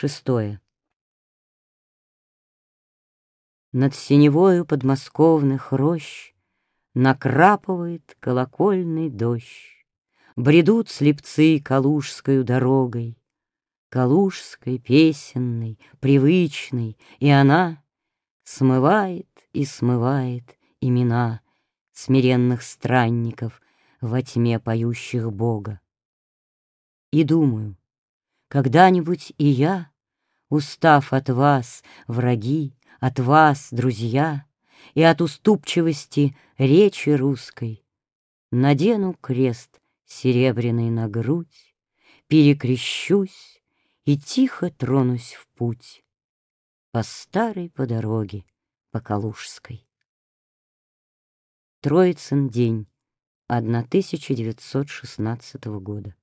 Шестое. Над синевою подмосковных рощ Накрапывает колокольный дождь. Бредут слепцы калужскою дорогой, Калужской, песенной, привычной, И она смывает и смывает имена Смиренных странников во тьме поющих Бога. И думаю, когда-нибудь и я, Устав от вас, враги, от вас, друзья, И от уступчивости речи русской, Надену крест серебряный на грудь, Перекрещусь и тихо тронусь в путь По старой по дороге, по Калужской. Троицын день 1916 года.